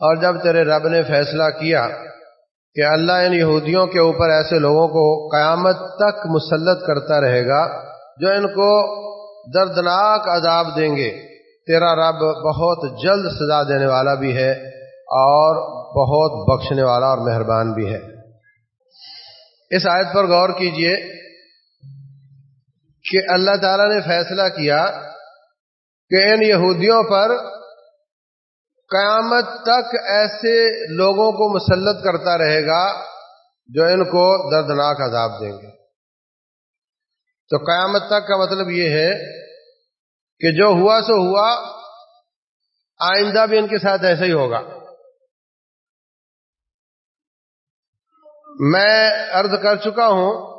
اور جب تیرے رب نے فیصلہ کیا کہ اللہ ان یہودیوں کے اوپر ایسے لوگوں کو قیامت تک مسلط کرتا رہے گا جو ان کو دردناک عذاب دیں گے، تیرا رب بہت جلد سزا دینے والا بھی ہے اور بہت بخشنے والا اور مہربان بھی ہے۔ اس آیت پر غور کیجیے کہ اللہ تعالی نے فیصلہ کیا کہ ان یہودیوں پر قیامت تک ایسے لوگوں کو مسلط کرتا رہے گا جو ان کو دردناک عذاب دیں گے۔ تو قیامت تک کا مطلب یہ ہے کہ جو ہوا سو ہوا، آئندہ بھی ان کے ساتھ ایسا ہی ہوگا۔ میں ارد کر چکا ہوں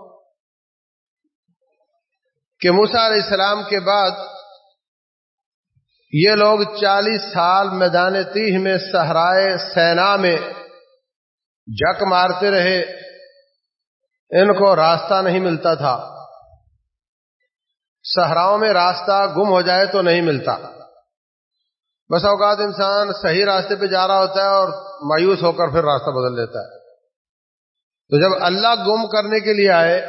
کہ موسا علیہ السلام کے بعد یہ لوگ چالیس سال میدان تیہ میں سہرائے سینا میں جک مارتے رہے۔ ان کو راستہ نہیں ملتا تھا۔ صحراؤں میں راستہ گم ہو جائے تو نہیں ملتا۔ بس اوقات انسان صحیح راستے پہ جا رہا ہوتا ہے اور مایوس ہو کر پھر راستہ بدل لیتا ہے۔ تو جب اللہ گم کرنے کے لیے آئے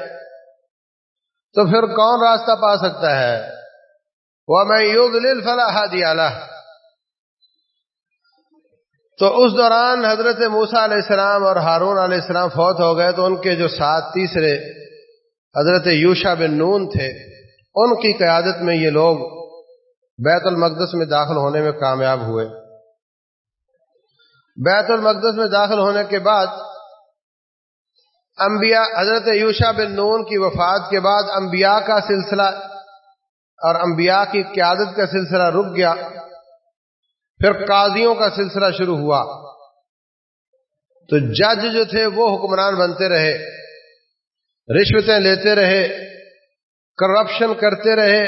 تو پھر کون راستہ پا سکتا ہے؟ وہ میں یوگ فلاح دیا تو اس دوران حضرت موسا علیہ السلام اور ہارون علیہ السلام فوت ہو گئے تو ان کے جو سات تیسرے حضرت یوشا بن نون تھے، ان کی قیادت میں یہ لوگ بیت المقدس میں داخل ہونے میں کامیاب ہوئے۔ بیت المقدس میں داخل ہونے کے بعد انبیاء، حضرت یوشا بن نون کی وفات کے بعد انبیاء کا سلسلہ اور انبیاء کی قیادت کا سلسلہ رک گیا۔ پھر قاضیوں کا سلسلہ شروع ہوا۔ تو جج جو تھے وہ حکمران بنتے رہے، رشوتیں لیتے رہے کرپشن کرتے رہے،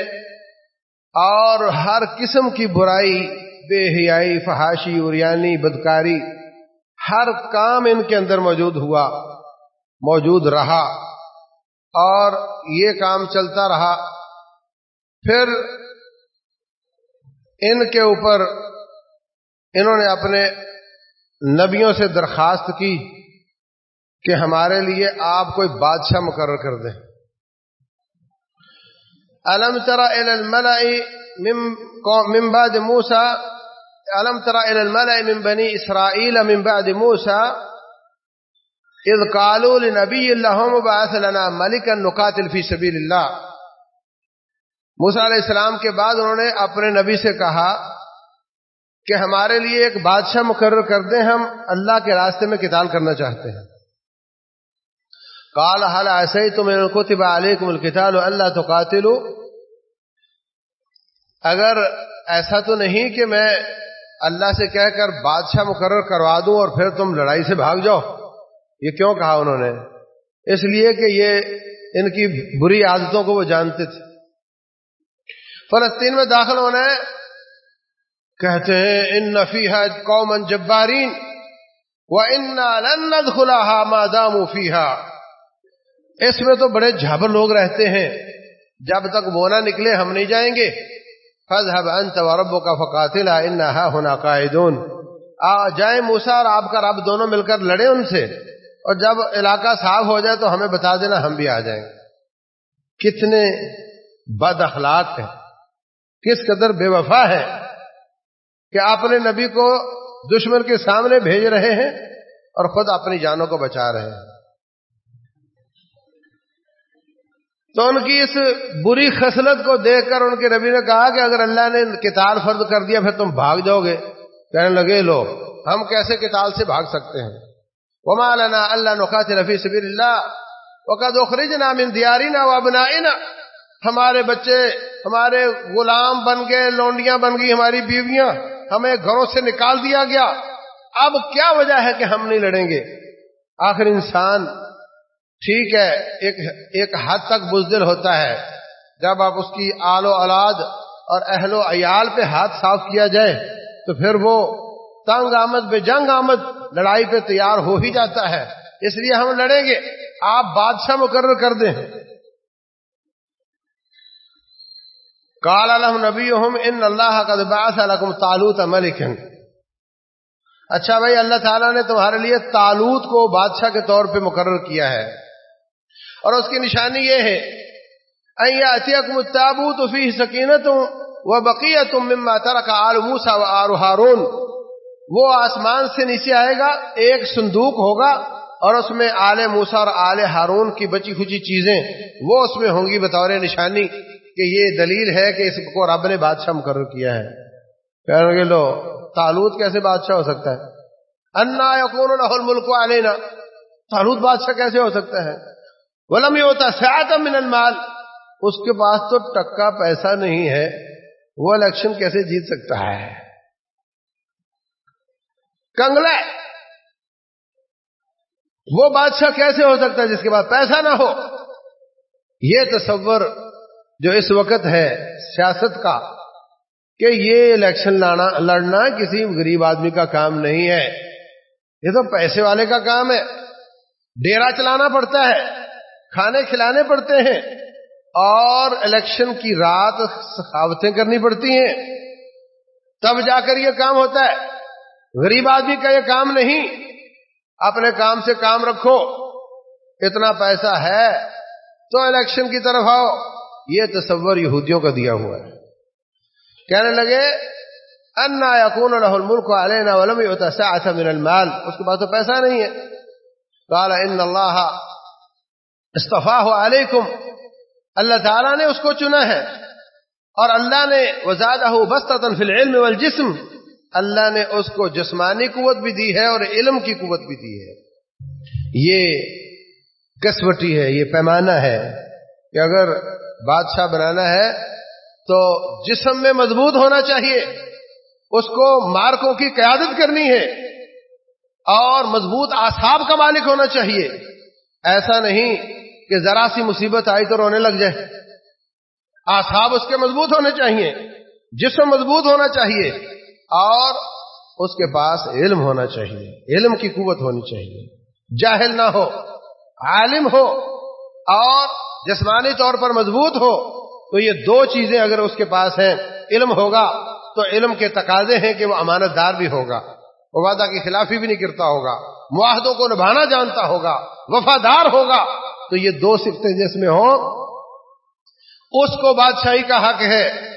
اور ہر قسم کی برائی، بے حیائی، فحاشی اریانی بدکاری، ہر کام ان کے اندر موجود ہوا، موجود رہا۔ اور یہ کام چلتا رہا۔ پھر ان کے اوپر انہوں نے اپنے نبیوں سے درخواست کی کہ ہمارے لیے آپ کوئی بادشاہ مقرر کر دیں۔ الم ترى الى من بعد الم ترى الى الملأ من بني اسرائيل من بعد موسى اذ قالوا لنبي اللهم بعث لنا ملكا نقاتل في سبيل الله موسا علیہ السلام کے بعد انہوں نے اپنے نبی سے کہا کہ ہمارے لیے ایک بادشاہ مقرر کر دیں، ہم اللہ کے راستے میں قتال کرنا چاہتے ہیں۔ کال حال ایسے ہی تم کتب علیکم القتال اللہ تو قاتل اگر ایسا تو نہیں کہ میں اللہ سے کہہ کر بادشاہ مقرر کروا دوں اور پھر تم لڑائی سے بھاگ جاؤ۔ یہ کیوں کہا انہوں نے؟ اس لیے کہ یہ ان کی بری عادتوں کو وہ جانتے تھے۔ فلسطین میں داخل ہونا ہے۔ کہتے ہیں، ان نفی ہے قومن جبارین وہ ان خلا مادام فیحا اس میں تو بڑے جھبر لوگ رہتے ہیں۔ جب تک وہ نہ نکلے، ہم نہیں جائیں گے۔ فضحب انت وربو کا فقاتل انہا ہونا قائدون آ جائیں موسا اور آپ کا رب دونوں مل کر لڑے ان سے۔ اور جب علاقہ صاف ہو جائے تو ہمیں بتا دینا، ہم بھی آ جائیں۔ گے کتنے بد اخلاق ہیں۔ کس قدر بے وفا ہے کہ اپنے نبی کو دشمن کے سامنے بھیج رہے ہیں اور خود اپنی جانوں کو بچا رہے ہیں۔ تو ان کی اس بری خصلت کو دیکھ کر ان کے نبی نے کہا کہ اگر اللہ نے کتاب فرد کر دیا، پھر تم بھاگ جاؤ گے۔ کہنے لگے، لو، ہم کیسے کتاب سے بھاگ سکتے ہیں؟ وما لنا اللہ نقات رفیع سبیل اللہ وقت اخرج نام دیاری نا وابنا ہمارے بچے، ہمارے غلام بن گئے، لونڈیاں بن گئی، ہماری بیویاں، ہمیں گھروں سے نکال دیا گیا۔ اب کیا وجہ ہے کہ ہم نہیں لڑیں گے؟ آخر انسان، ٹھیک ہے، ایک ایک حد تک بزدل ہوتا ہے۔ جب آپ اس کی آل و اولاد اور اہل و عیال پہ ہاتھ صاف کیا جائے، تو پھر وہ تنگ آمد بے جنگ آمد لڑائی پہ تیار ہو ہی جاتا ہے۔ اس لیے ہم لڑیں گے۔ آپ بادشاہ مقرر کر دیں۔ کال الحم نبی ان اللہ کا دباس الحکم تالوت اچھا بھائی، اللہ تعالیٰ نے تمہارے لیے تالوت کو بادشاہ کے طور پہ مقرر کیا ہے۔ اور اس کی نشانی یہ ہے تابوت فی سکینت وہ بقیہ تم ماتر کا آلموسا و ہارون وہ آسمان سے نیچے آئے گا، ایک صندوق ہوگا اور اس میں آل موسا اور آل ہارون کی بچی کھچی چیزیں، وہ اس میں ہوں گی بطور نشانی۔ کہ یہ دلیل ہے کہ اس کو رب نے بادشاہ مقرر کیا ہے۔ کہنے گے لو تالوت کیسے بادشاہ ہو سکتا ہے؟ انا یقون ملک علینا۔ تالوت بادشاہ کیسے ہو سکتا ہے؟ ولم یہ ہوتا سیات من المال۔ اس کے پاس تو ٹکا پیسہ نہیں ہے۔ وہ الیکشن کیسے جیت سکتا ہے؟ کنگلے وہ بادشاہ کیسے ہو سکتا ہے جس کے پاس پیسہ نہ ہو؟ یہ تصور جو اس وقت ہے سیاست کا، کہ یہ الیکشن لانا لڑنا کسی غریب آدمی کا کام نہیں ہے۔ یہ تو پیسے والے کا کام ہے۔ ڈیرا چلانا پڑتا ہے، کھانے کھلانے پڑتے ہیں۔ اور الیکشن کی رات سخاوتیں کرنی پڑتی ہیں۔ تب جا کر یہ کام ہوتا ہے۔ غریب آدمی کا یہ کام نہیں۔ اپنے کام سے کام رکھو۔ اتنا پیسہ ہے تو الیکشن کی طرف آؤ۔ یہ تصور یہودیوں کا دیا ہوا ہے۔ کہنے لگے، انا یقون الح الملک علینا ولم ہوتا من المال. اس کے پاس تو پیسہ نہیں ہے۔ قال، ان اللہ استفاہ علیکم۔ اللہ تعالیٰ نے اس کو چنا ہے۔ اور اللہ نے وزادہ بستن فی العلم والجسم۔ اللہ نے اس کو جسمانی قوت بھی دی ہے اور علم کی قوت بھی دی ہے۔ یہ کسوٹی ہے، یہ پیمانہ ہے کہ اگر بادشاہ بنانا ہے تو جسم میں مضبوط ہونا چاہیے۔ اس کو مارکوں کی قیادت کرنی ہے اور مضبوط آساب کا مالک ہونا چاہیے۔ ایسا نہیں کہ ذرا سی مصیبت آئی تو رونے لگ جائے۔ آساب اس کے مضبوط ہونے چاہیے، جسم مضبوط ہونا چاہیے اور اس کے پاس علم ہونا چاہیے۔ علم کی قوت ہونی چاہیے۔ جاہل نہ ہو، عالم ہو اور جسمانی طور پر مضبوط ہو، تو یہ دو چیزیں اگر اس کے پاس ہیں، علم ہوگا تو علم کے تقاضے ہیں کہ وہ امانت دار بھی ہوگا۔ وہ وعدہ کی خلافی بھی نہیں کرتا ہوگا، معاہدوں کو نبھانا جانتا ہوگا، وفادار ہوگا۔ تو یہ دو سفتیں جس میں ہوں، اس کو بادشاہی کا حق ہے۔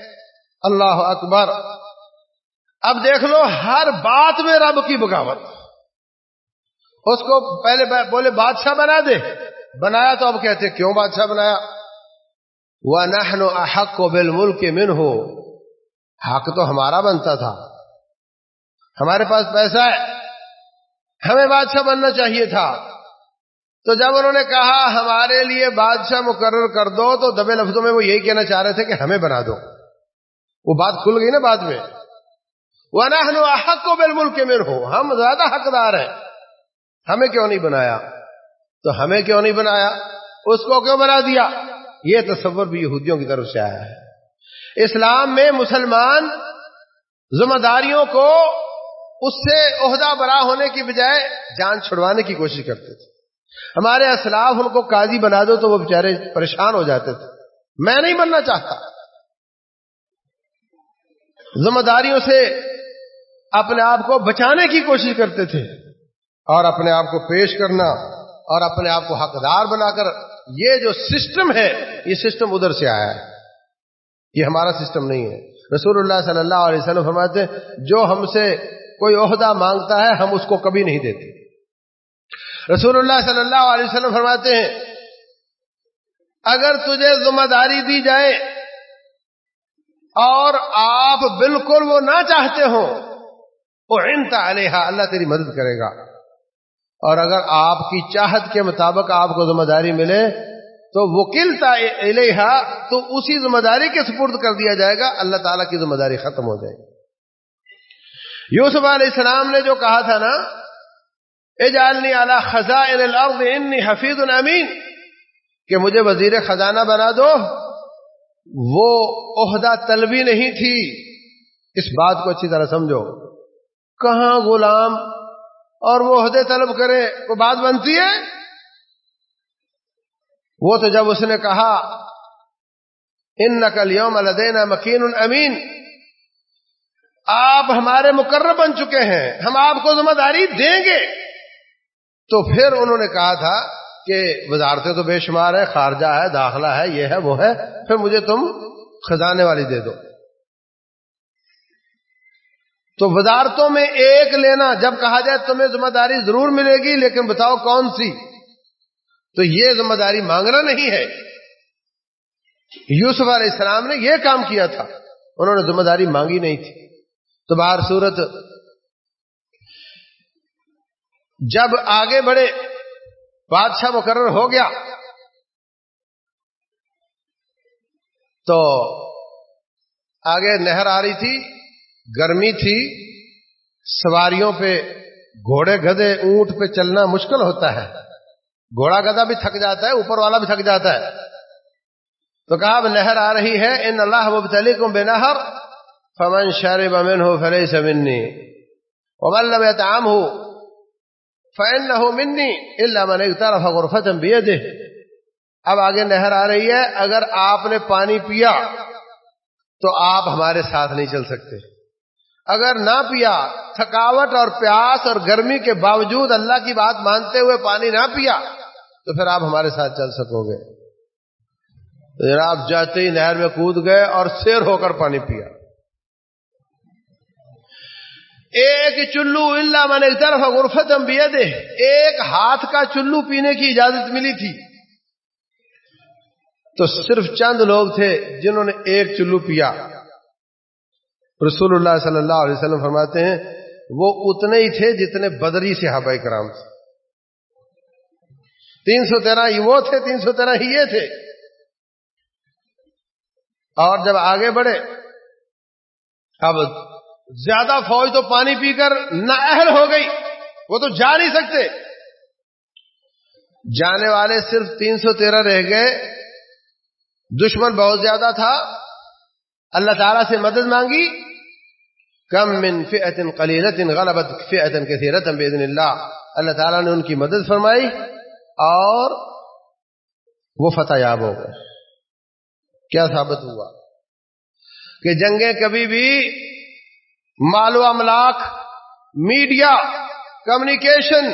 اللہ اکبر۔ اب دیکھ لو، ہر بات میں رب کی بغاوت۔ اس کو پہلے بولے، بادشاہ بنا دے۔ بنایا تو اب کہتے کیوں بادشاہ بنایا؟ وہ نہنو احق کو بل ملک من ہو حق تو ہمارا بنتا تھا۔ ہمارے پاس پیسہ ہے۔ ہمیں بادشاہ بننا چاہیے تھا۔ تو جب انہوں نے کہا، ہمارے لیے بادشاہ مقرر کر دو، تو دبے لفظوں میں وہ یہی کہنا چاہ رہے تھے کہ ہمیں بنا دو۔ وہ بات کھل گئی نا بعد میں۔ وہ نہنو احق کو بل ملک من ہو ہم زیادہ حقدار ہیں۔ ہمیں کیوں نہیں بنایا؟ تو ہمیں کیوں نہیں بنایا؟ اس کو کیوں بنا دیا؟ یہ تصور بھی یہودیوں کی طرف سے آیا ہے۔ اسلام میں مسلمان ذمہ داریوں کو اس سے عہدہ برا ہونے کی بجائے جان چھڑوانے کی کوشش کرتے تھے۔ ہمارے اسلاف ان کو قاضی بنا دو تو وہ بیچارے پریشان ہو جاتے تھے۔ میں نہیں بننا چاہتا۔ ذمہ داریوں سے اپنے آپ کو بچانے کی کوشش کرتے تھے اور اپنے آپ کو پیش کرنا اور اپنے آپ کو حقدار بنا کر یہ جو سسٹم ہے، یہ سسٹم ادھر سے آیا ہے۔ یہ ہمارا سسٹم نہیں ہے۔ رسول اللہ صلی اللہ علیہ وسلم فرماتے ہیں، جو ہم سے کوئی عہدہ مانگتا ہے، ہم اس کو کبھی نہیں دیتے۔ رسول اللہ صلی اللہ علیہ وسلم فرماتے ہیں، اگر تجھے ذمہ داری دی جائے اور آپ بالکل وہ نہ چاہتے ہو وہ انتا علیہ اللہ تیری مدد کرے گا۔ اور اگر آپ کی چاہت کے مطابق آپ کو ذمہ داری ملے تو وکیل الحا تو اسی ذمہ داری کے سپرد کر دیا جائے گا، اللہ تعالیٰ کی ذمہ داری ختم ہو جائے گی۔ یوسف علیہ السلام نے جو کہا تھا نا، اجعلنی علی خزائن الارض، انی حفیظ امین، کہ مجھے وزیر خزانہ بنا دو۔ وہ عہدہ طلبی نہیں تھی۔ اس بات کو اچھی طرح سمجھو۔ کہاں غلام اور وہ عہدے طلب کرے، وہ بات بنتی ہے؟ وہ تو جب اس نے کہا ان نقل یوم الدین مکین امین آپ ہمارے مقرر بن چکے ہیں، ہم آپ کو ذمہ داری دیں گے۔ تو پھر انہوں نے کہا تھا کہ وزارتیں تو بے شمار ہے خارجہ ہے، داخلہ ہے، یہ ہے، وہ ہے، پھر مجھے تم خزانے والی دے دو۔ تو وزارتوں میں ایک لینا، جب کہا جائے تمہیں ذمہ داری ضرور ملے گی، لیکن بتاؤ کون سی؟ تو یہ ذمہ داری مانگنا نہیں ہے۔ یوسف علیہ السلام نے یہ کام کیا تھا۔ انہوں نے ذمہ داری مانگی نہیں تھی۔ تو باہر صورت، جب آگے بڑھے، بادشاہ مقرر ہو گیا۔ تو آگے نہر آ رہی تھی۔ گرمی تھی، سواریوں پہ گھوڑے گدے اونٹ پہ چلنا مشکل ہوتا ہے۔ گھوڑا گدا بھی تھک جاتا ہے، اوپر والا بھی تھک جاتا ہے۔ تو کہا، اب نہر آ رہی ہے، ان اللہ مبتلی کو بے نہر فمن شارب امن ہو فلے سمنی ومن لم يتعام ہو فین نہ ہو منی اللہ من ایک طرف غرفتم بیدہ اب آگے نہر آ رہی ہے، اگر آپ نے پانی پیا، تو آپ ہمارے ساتھ نہیں چل سکتے۔ اگر نہ پیا، تھکاوٹ اور پیاس اور گرمی کے باوجود اللہ کی بات مانتے ہوئے پانی نہ پیا، تو پھر آپ ہمارے ساتھ چل سکو گے۔ آپ جاتے ہی نہر میں کود گئے اور سیر ہو کر پانی پیا۔ ایک چلو اللہ میں نے طرف غرفت ہم دے ایک ہاتھ کا چلو پینے کی اجازت ملی تھی۔ تو صرف چند لوگ تھے جنہوں نے ایک چلو پیا۔ رسول اللہ صلی اللہ علیہ وسلم فرماتے ہیں، وہ اتنے ہی تھے جتنے بدری سے کرام تھے۔ تین سو تیرہ ہی وہ تھے، تین سو تیرہ ہی یہ تھے۔ اور جب آگے بڑھے، اب زیادہ فوج تو پانی پی کر نااہل ہو گئی، وہ تو جا نہیں سکتے۔ جانے والے صرف تین سو تیرہ رہ گئے، دشمن بہت زیادہ تھا۔ اللہ تعالی سے مدد مانگی۔ کم من فئت قلیلت غلبت فئت کثیرت باذن اللہ۔ اللہ تعالیٰ نے ان کی مدد فرمائی اور وہ فتح یاب ہو گئے۔ کیا ثابت ہوا؟ کہ جنگیں کبھی بھی مال و املاک، میڈیا، کمیونیکیشن،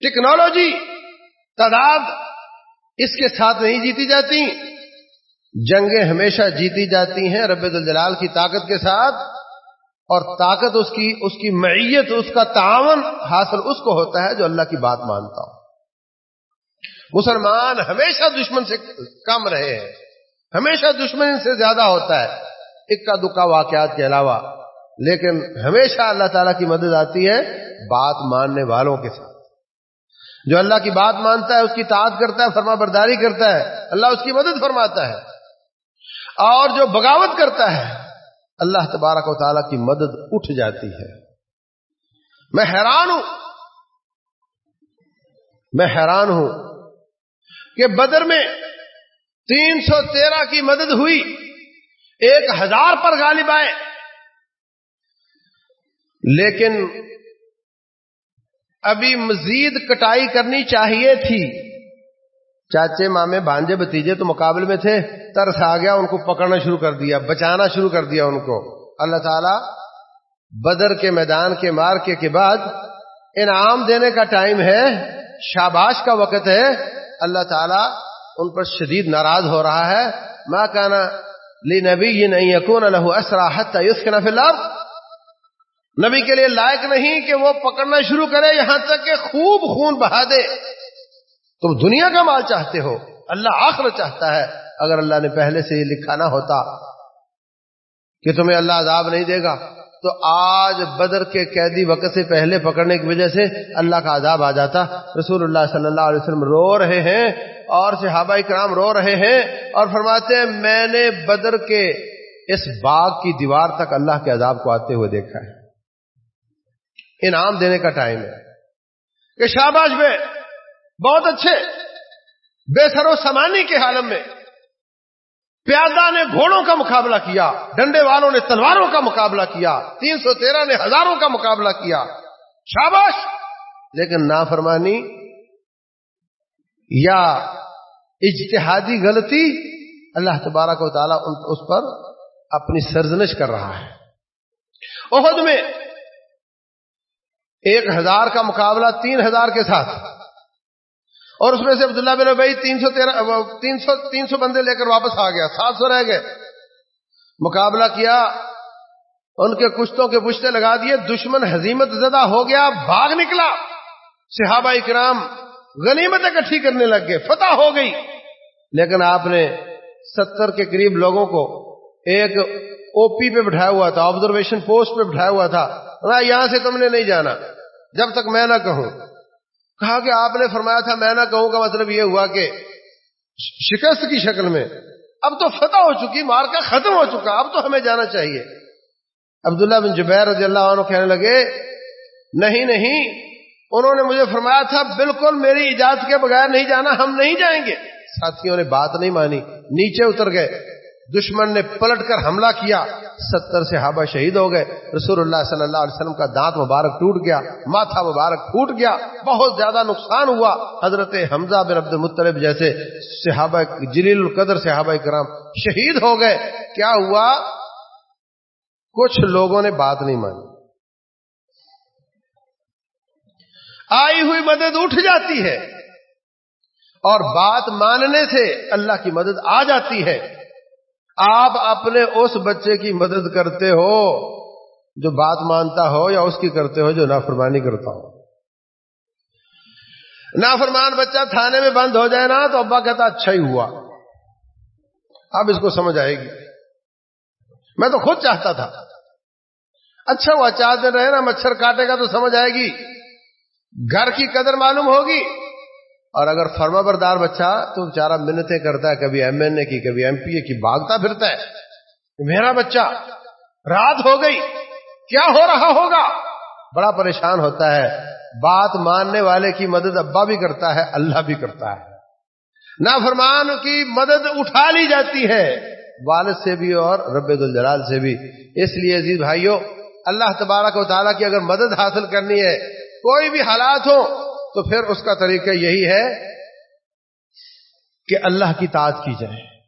ٹیکنالوجی تعداد اس کے ساتھ نہیں جیتی جاتی۔ جنگیں ہمیشہ جیتی جاتی ہیں رب الجلال کی طاقت کے ساتھ۔ اور طاقت اس کی اس کی معیت، اس کا تعاون حاصل اس کو ہوتا ہے جو اللہ کی بات مانتا ہو۔ مسلمان ہمیشہ دشمن سے کم رہے ہیں، ہمیشہ دشمن ان سے زیادہ ہوتا ہے۔ اکا دکا واقعات کے علاوہ، لیکن ہمیشہ اللہ تعالیٰ کی مدد آتی ہے بات ماننے والوں کے ساتھ۔ جو اللہ کی بات مانتا ہے، اس کی تعداد کرتا ہے، فرما برداری کرتا ہے، اللہ اس کی مدد فرماتا ہے۔ اور جو بغاوت کرتا ہے اللہ تبارک و تعالیٰ کی مدد اٹھ جاتی ہے۔ میں حیران ہوں۔ میں حیران ہوں کہ بدر میں تین سو تیرہ کی مدد ہوئی، ایک ہزار پر غالب آئے۔ لیکن ابھی مزید کٹائی کرنی چاہیے تھی۔ چاچے مامے بھانجے بتیجے تو مقابلے میں تھے، ترس آ گیا، ان کو پکڑنا شروع کر دیا، بچانا شروع کر دیا ان کو۔ اللہ تعالی بدر کے میدان کے مارکے کے بعد انعام دینے کا ٹائم ہے، شاباش کا وقت ہے۔ اللہ تعالی ان پر شدید ناراض ہو رہا ہے۔ ماں کہنا لی نبی یہ نہیں یقون الح اسراحت یوس کے نبی کے لیے لائق نہیں کہ وہ پکڑنا شروع کرے، یہاں تک کہ خوب خون بہا دے۔ تم دنیا کا مال چاہتے ہو، اللہ آخر چاہتا ہے، اگر اللہ نے پہلے سے یہ لکھا نہ ہوتا کہ تمہیں اللہ عذاب نہیں دے گا، تو آج بدر کے قیدی وقت سے پہلے پکڑنے کی وجہ سے اللہ کا عذاب آ جاتا۔ رسول اللہ صلی اللہ علیہ وسلم رو رہے ہیں اور صحابہ کرام رو رہے ہیں اور فرماتے ہیں، میں نے بدر کے اس باغ کی دیوار تک اللہ کے عذاب کو آتے ہوئے دیکھا ہے۔ انعام دینے کا ٹائم ہے کہ شہباز میں بہت اچھے بے سر و سمانی کے حالم میں پیادہ نے گھوڑوں کا مقابلہ کیا، ڈنڈے والوں نے تلواروں کا مقابلہ کیا، تین سو تیرہ نے ہزاروں کا مقابلہ کیا۔ شاباش! لیکن نافرمانی یا اجتہادی غلطی اللہ تبارک و تعالیٰ اس پر اپنی سرزنش کر رہا ہے۔ عہد میں ایک ہزار کا مقابلہ تین ہزار کے ساتھ۔ اور اس میں سے عبداللہ بن بھائی تین سو تیرہ تین سو تین سو بندے لے کر واپس آ گیا، سات سو رہ گئے۔ مقابلہ کیا، ان کے کشتوں کے پشتے لگا دیے، دشمن حزیمت زدہ ہو گیا، بھاگ نکلا۔ صحابہ اکرام غنیمت اکٹھی کرنے لگ گئے، فتح ہو گئی۔ لیکن آپ نے ستر کے قریب لوگوں کو ایک او پی پہ بٹھایا ہوا تھا آبزرویشن پوسٹ پہ بٹھایا ہوا تھا یہاں سے تم نے نہیں جانا، جب تک میں نہ کہوں۔ کہا کہ آپ نے فرمایا تھا، میں نہ کہوں کا مطلب یہ ہوا کہ شکست کی شکل میں اب تو فتح ہو چکی مار کا ختم ہو چکا، اب تو ہمیں جانا چاہیے۔ عبداللہ بن جبیر رضی اللہ عنہ کہنے لگے، نہیں نہیں، انہوں نے مجھے فرمایا تھا، بالکل میری اجازت کے بغیر نہیں جانا، ہم نہیں جائیں گے۔ ساتھیوں نے بات نہیں مانی، نیچے اتر گئے۔ دشمن نے پلٹ کر حملہ کیا۔ ستر سے ہابا شہید ہو گئے۔ رسول اللہ صلی اللہ علیہ وسلم کا دانت مبارک ٹوٹ گیا، ماتھا مبارک پھوٹ گیا۔ بہت زیادہ نقصان ہوا۔ حضرت حمزہ بن عبد المطلب جیسے صحابہ جلیل القدر صحابہ کرام شہید ہو گئے۔ کیا ہوا؟ کچھ لوگوں نے بات نہیں مانی۔ آئی ہوئی مدد اٹھ جاتی ہے اور بات ماننے سے اللہ کی مدد آ جاتی ہے۔ آپ اپنے اس بچے کی مدد کرتے ہو جو بات مانتا ہو یا اس کی کرتے ہو جو نافرمانی کرتا ہو۔ نافرمان بچہ تھانے میں بند ہو جائے نا تو ابا کہتا اچھا ہی ہوا۔ اب اس کو سمجھ آئے گی۔ میں تو خود چاہتا تھا۔ اچھا ہوا، چار دن رہے نا، مچھر کاٹے گا تو سمجھ آئے گی۔ گھر کی قدر معلوم ہوگی۔ اور اگر فرما بردار بچہ تو بیچارہ منتیں کرتا ہے، کبھی ایم این اے کی، کبھی ایم پی اے کی، بھاگتا پھرتا ہے۔ میرا بچہ رات ہو گئی، کیا ہو رہا ہوگا؟ بڑا پریشان ہوتا ہے۔ بات ماننے والے کی مدد ابا بھی کرتا ہے، اللہ بھی کرتا ہے۔ نافرمان کی مدد اٹھا لی جاتی ہے۔ والد سے بھی اور رب الجلال سے بھی۔ اس لیے عزیز بھائیوں، اللہ تبارک و تعالیٰ کی اگر مدد حاصل کرنی ہے، کوئی بھی حالات ہو تو پھر اس کا طریقہ یہی ہے کہ اللہ کی تعداد کی جائے۔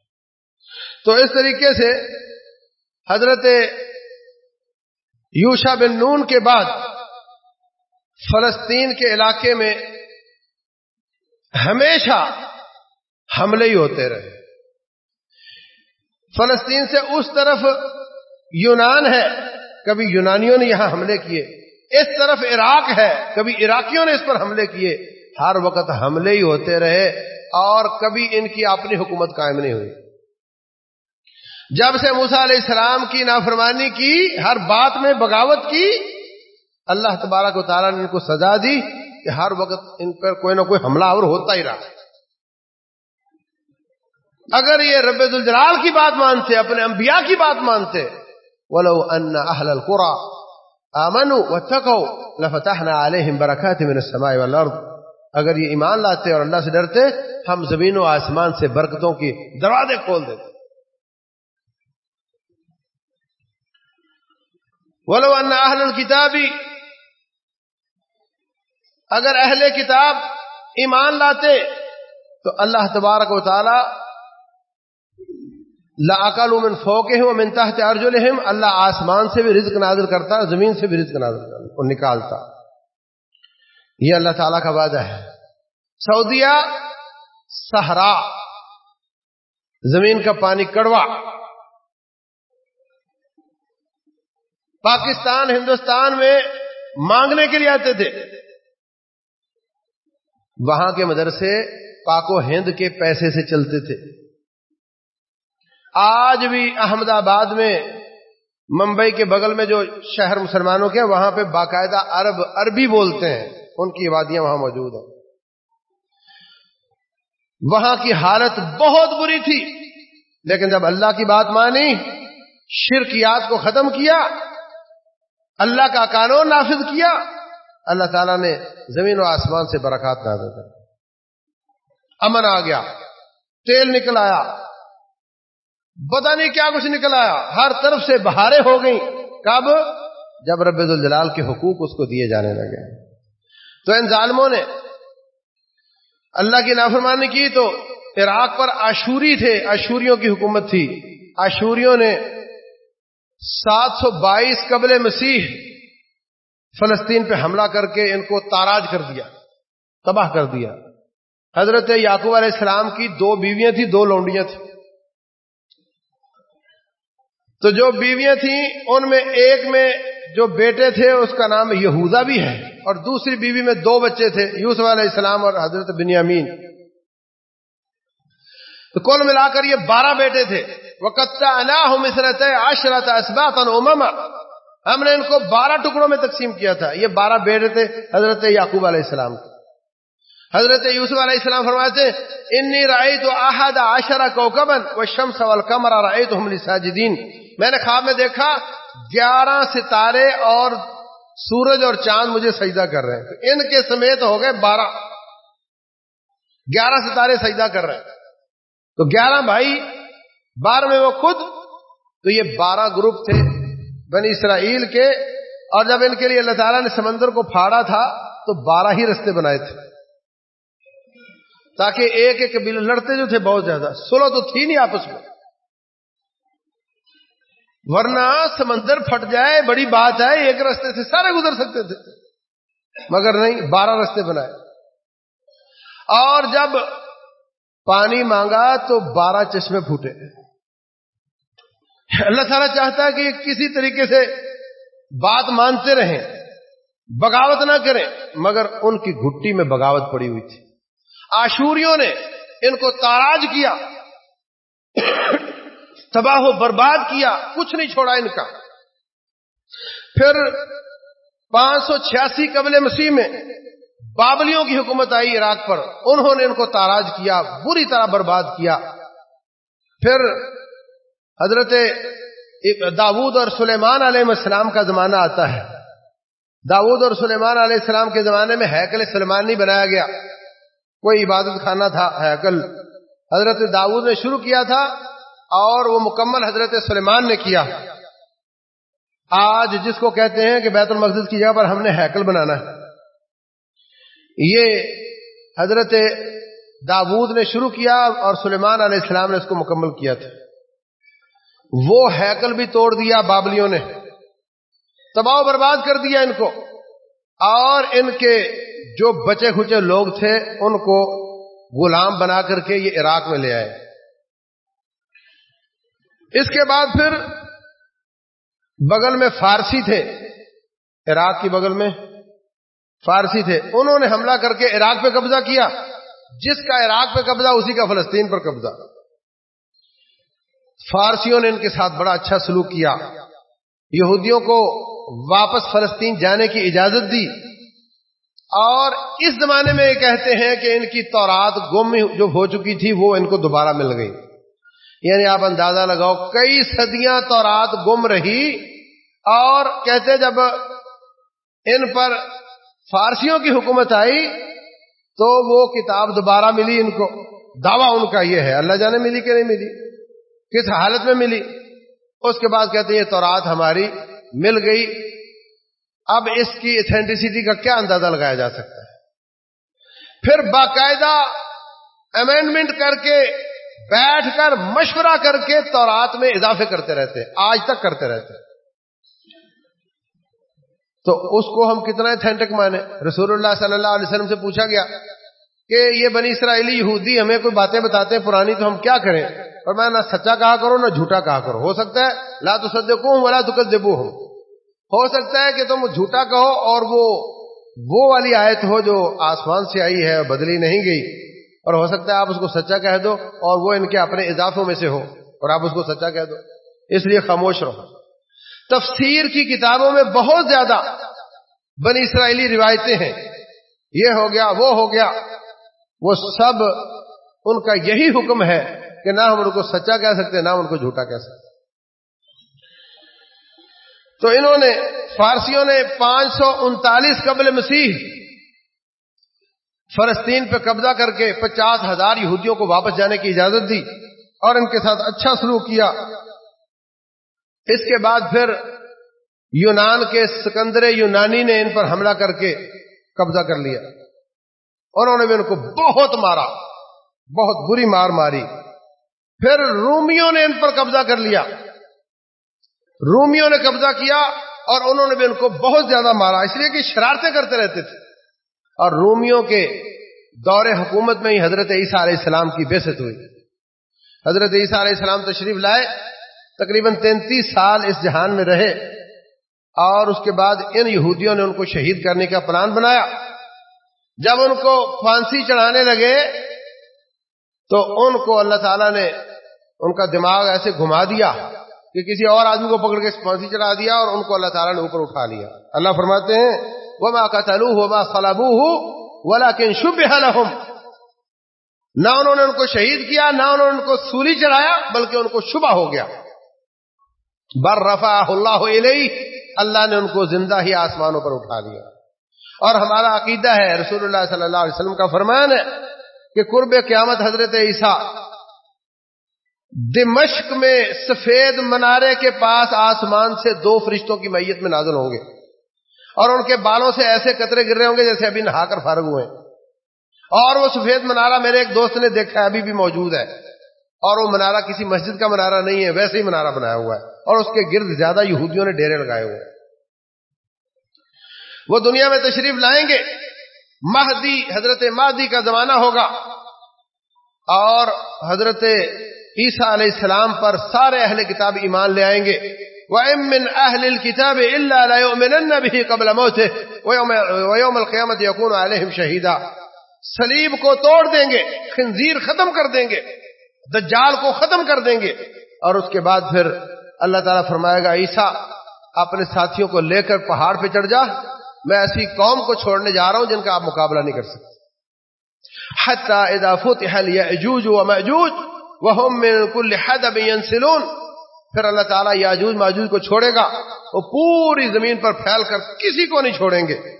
تو اس طریقے سے حضرت یوشا بن نون کے بعد فلسطین کے علاقے میں ہمیشہ حملے ہی ہوتے رہے۔ فلسطین سے اس طرف یونان ہے، کبھی یونانیوں نے یہاں حملے کیے۔ اس طرف عراق ہے، کبھی عراقیوں نے اس پر حملے کیے۔ ہر وقت حملے ہی ہوتے رہے اور کبھی ان کی اپنی حکومت قائم نہیں ہوئی۔ جب سے موسا علیہ السلام کی نافرمانی کی، ہر بات میں بغاوت کی، اللہ تبارک و تعالیٰ نے ان کو سزا دی کہ ہر وقت ان پر کوئی نہ کوئی حملہ اور ہوتا ہی رہا۔ اگر یہ رب الجلال کی بات مانتے، اپنے انبیاء کی بات مانتے، ولو ان اہل القرا آمنوا واتقوا لفتحنا عليهم بركات من السماء والارض۔ اگر یہ ایمان لاتے اور اللہ سے ڈرتے، ہم زمین و آسمان سے برکتوں کی دروازے کھول دیتے۔ ولو ان اہل الكتاب، اگر اہل کتاب ایمان لاتے، تو اللہ تبارک و تعالی لاقل من فوقہم ومن تحت ارجلہم اللہ آسمان سے بھی رزق نازل کرتا، زمین سے بھی رزق نازل کرتا، اور نکالتا۔ یہ اللہ تعالیٰ کا وعدہ ہے۔ سعودیہ، صحرا، زمین کا پانی کڑوا۔ پاکستان، ہندوستان میں مانگنے کے لیے آتے تھے۔ وہاں کے مدرسے پاکو ہند کے پیسے سے چلتے تھے۔ آج بھی احمد آباد میں، ممبئی کے بغل میں جو شہر مسلمانوں کے وہاں پہ باقاعدہ عرب، عربی بولتے ہیں۔ ان کی وادیاں وہاں موجود ہیں۔ وہاں کی حالت بہت بری تھی، لیکن جب اللہ کی بات مانی شرکیات کو ختم کیا، اللہ کا قانون نافذ کیا، اللہ تعالیٰ نے زمین و آسمان سے برکات نازل کر امن آ گیا، تیل نکل آیا۔ پتا نہیں کیا کچھ نکل آیا۔ ہر طرف سے بہاریں ہو گئیں۔ کب؟ جب رب الجلال کے حقوق اس کو دیے جانے لگے۔ تو ان ظالموں نے اللہ کی نافرمانی کی تو عراق پر آشوری تھے۔ آشوریوں کی حکومت تھی۔ آشوریوں نے سات سو بائیس قبل مسیح فلسطین پہ حملہ کر کے ان کو تاراج کر دیا، تباہ کر دیا۔ حضرت یعقوب علیہ السلام کی دو بیویاں تھیں، دو لونڈیاں تھیں۔ تو جو بیویاں تھیں، ان میں ایک میں جو بیٹے تھے، اس کا نام یہودا بھی ہے۔ اور دوسری بیوی میں دو بچے تھے، یوسف علیہ السلام اور حضرت بنیامین۔ تو کل ملا کر یہ بارہ بیٹے تھے۔ وہ کتا اللہ مسرت عشرت اسبات ہم نے ان کو بارہ ٹکڑوں میں تقسیم کیا تھا۔ یہ بارہ بیٹے تھے حضرت یعقوب علیہ السلام کے۔ حضرت یوسف علیہ السلام فرماتے انی رائے تو احد عشرہ کوکبن و شمس والقمر رائے تو ہم میں نے خواب میں دیکھا، گیارہ ستارے اور سورج اور چاند مجھے سجدہ کر رہے ہیں۔ تو ان کے سمیت ہو گئے بارہ۔ گیارہ ستارے سجدہ کر رہے ہیں۔ تو گیارہ بھائی، بارہ میں وہ خود، تو یہ بارہ گروپ تھے بنی اسرائیل کے۔ اور جب ان کے لیے اللہ تعالیٰ نے سمندر کو پھاڑا تھا، تو بارہ ہی رستے بنائے تھے۔ تاکہ ایک ایک قبیلے لڑتے جو تھے بہت زیادہ۔ سولہ تو تھی نہیں آپس میں۔ ورنہ سمندر پھٹ جائے، بڑی بات ہے، ایک رستے سے سارے گزر سکتے تھے۔ مگر نہیں، بارہ رستے بنائے۔ اور جب پانی مانگا تو بارہ چشمے پھوٹے۔ اللہ تعالیٰ چاہتا ہے کہ کسی طریقے سے بات مانتے رہیں، بغاوت نہ کریں، مگر ان کی گھٹی میں بغاوت پڑی ہوئی تھی۔ آشوریوں نے ان کو تاراج کیا۔ تباہ و برباد کیا، کچھ نہیں چھوڑا ان کا۔ پھر پانچ سو چھیاسی قبل مسیح میں بابلیوں کی حکومت آئی عراق پر، انہوں نے ان کو تاراج کیا، بری طرح برباد کیا۔ پھر حضرت داود اور سلیمان علیہ السلام کا زمانہ آتا ہے۔ داود اور سلیمان علیہ السلام کے زمانے میں ہیکل سلیمان نہیں بنایا گیا۔ کوئی عبادت خانہ تھا ہیکل۔ حضرت داود نے شروع کیا تھا اور وہ مکمل حضرت سلیمان نے کیا۔ آج جس کو کہتے ہیں کہ بیت المقدس کی جگہ پر ہم نے ہیکل بنانا ہے۔ یہ حضرت داود نے شروع کیا اور سلیمان علیہ السلام نے اس کو مکمل کیا تھا۔ وہ ہیکل بھی توڑ دیا بابلیوں نے۔ تباہ برباد کر دیا ان کو۔ اور ان کے جو بچے کھچے لوگ تھے، ان کو غلام بنا کر کے یہ عراق میں لے آئے۔ اس کے بعد پھر بغل میں فارسی تھے، عراق کی بغل میں فارسی تھے۔ انہوں نے حملہ کر کے عراق پہ قبضہ کیا۔ جس کا عراق پہ قبضہ، اسی کا فلسطین پر قبضہ۔ فارسیوں نے ان کے ساتھ بڑا اچھا سلوک کیا۔ یہودیوں کو واپس فلسطین جانے کی اجازت دی۔ اور اس زمانے میں یہ کہتے ہیں کہ ان کی تورات گم جو ہو چکی تھی، وہ ان کو دوبارہ مل گئی۔ یعنی آپ اندازہ لگاؤ، کئی صدیاں تورات گم رہی اور کہتے جب ان پر فارسیوں کی حکومت آئی تو وہ کتاب دوبارہ ملی، ان کو دعویٰ ان کا یہ ہے، اللہ جانے ملی کہ نہیں ملی، کس حالت میں ملی۔ اس کے بعد کہتے ہیں یہ تورات ہماری مل گئی۔ اب اس کی اتھینٹسٹی کا کیا اندازہ لگایا جا سکتا ہے؟ پھر باقاعدہ امینڈمنٹ کر کے بیٹھ کر مشورہ کر کے تورات میں اضافے کرتے رہتے، آج تک کرتے رہتے۔ تو اس کو ہم کتنا اتھینٹک مانے۔ رسول اللہ صلی اللہ علیہ وسلم سے پوچھا گیا کہ یہ بنی اسرائیلی یہودی ہمیں کوئی باتیں بتاتے ہیں پرانی تو ہم کیا کریں؟ اور میں نہ سچا کہا کرو نہ جھوٹا کہا کرو ہو سکتا ہے لا تو سدے ولا تو کدبو ہوں ہو سکتا ہے کہ تم جھوٹا کہو اور وہ وہ والی آیت ہو جو آسمان سے آئی ہے بدلی نہیں گئی۔ اور ہو سکتا ہے آپ اس کو سچا کہہ دو اور وہ ان کے اپنے اضافوں میں سے ہو اور آپ اس کو سچا کہہ دو۔ اس لیے خاموش رہو۔ تفسیر کی کتابوں میں بہت زیادہ بنی اسرائیلی روایتیں ہیں۔ یہ ہو گیا، وہ ہو گیا۔ وہ سب ان کا یہی حکم ہے کہ نہ ہم ان کو سچا کہہ سکتے، نہ ان کو جھوٹا کہہ سکتے۔ تو انہوں نے، فارسیوں نے پانچ سو انتالیس قبل مسیح فلسطین پہ قبضہ کر کے پچاس ہزار یہودیوں کو واپس جانے کی اجازت دی اور ان کے ساتھ اچھا سلوک کیا۔ اس کے بعد پھر یونان کے سکندر یونانی نے ان پر حملہ کر کے قبضہ کر لیا انہوں نے بھی ان کو بہت مارا، بہت بری مار ماری۔ پھر رومیوں نے ان پر قبضہ کر لیا۔ رومیوں نے قبضہ کیا اور انہوں نے بھی ان کو بہت زیادہ مارا، اس لیے کہ شرارتیں کرتے رہتے تھے۔ اور رومیوں کے دور حکومت میں ہی حضرت عیسیٰ علیہ السلام کی بےست ہوئی۔ حضرت عیسیٰ علیہ السلام تشریف لائے، تقریباً تینتیس سال اس جہان میں رہے اور اس کے بعد ان یہودیوں نے ان کو شہید کرنے کا پلان بنایا۔ جب ان کو پھانسی چڑھانے لگے تو ان کو اللہ تعالی نے ان کا دماغ ایسے گھما دیا کہ کسی اور آدمی کو پکڑ کے پھانسی چڑھا دیا اور ان کو اللہ تعالیٰ نے اوپر اٹھا لیا۔ اللہ فرماتے ہیں وہ ماں کا تلو ہو ماں خلابو ہوں ولا کن شب نہ انہوں نے ان کو شہید کیا، نہ انہوں نے ان کو سولی چڑھایا، بلکہ ان کو شبہ ہو گیا۔ بر رفا اللہ اللہ نے ان کو زندہ ہی آسمانوں پر اٹھا لیا اور ہمارا عقیدہ ہے، رسول اللہ صلی اللہ علیہ وسلم کا فرمان ہے کہ قرب قیامت حضرت عیسیٰ دمشق میں سفید منارے کے پاس آسمان سے دو فرشتوں کی میت میں نازل ہوں گے۔ اور ان کے بالوں سے ایسے قطرے گر رہے ہوں گے جیسے ابھی نہا کر فارغ ہوئے اور وہ سفید منارہ میرے ایک دوست نے دیکھا ہے، ابھی بھی موجود ہے۔ اور وہ منارہ کسی مسجد کا منارہ نہیں ہے، ویسے ہی منارہ بنایا ہوا ہے۔ اور اس کے گرد زیادہ یہودیوں نے ڈیرے لگائے ہوئے وہ دنیا میں تشریف لائیں گے۔ مہدی، حضرت مہدی کا زمانہ ہوگا۔ اور حضرت عیسیٰ علیہ السلام پر سارے اہل کتاب ایمان لے آئیں گے۔ وَإِن أَهْلِ الْكِتَابِ إِلَّا لَيُؤْمِنَنَّ بِهِ قَبْلَ مَوْتِهِ وَيَوْمَ الْقِيَامَةِ يَكُونُ عَلَيْهِمْ شَهِيدًا۔ سلیب کو توڑ دیں گے، خنزیر ختم کر دیں گے، دجال کو ختم کر دیں گے۔ اور اس کے بعد پھر اللہ تعالیٰ فرمائے گا، عیسیٰ، اپنے ساتھیوں کو لے کر پہاڑ پہ چڑھ جا۔ میں ایسی قوم کو چھوڑنے جا رہا ہوں جن کا آپ مقابلہ نہیں کر سکتے۔ حتی اذا فتح الیعجوج ومعجوج وهم من كل حدب ينسلون۔ پھر اللہ تعالیٰ یاجوج ماجوج کو چھوڑے گا، وہ پوری زمین پر پھیل کر کسی کو نہیں چھوڑیں گے۔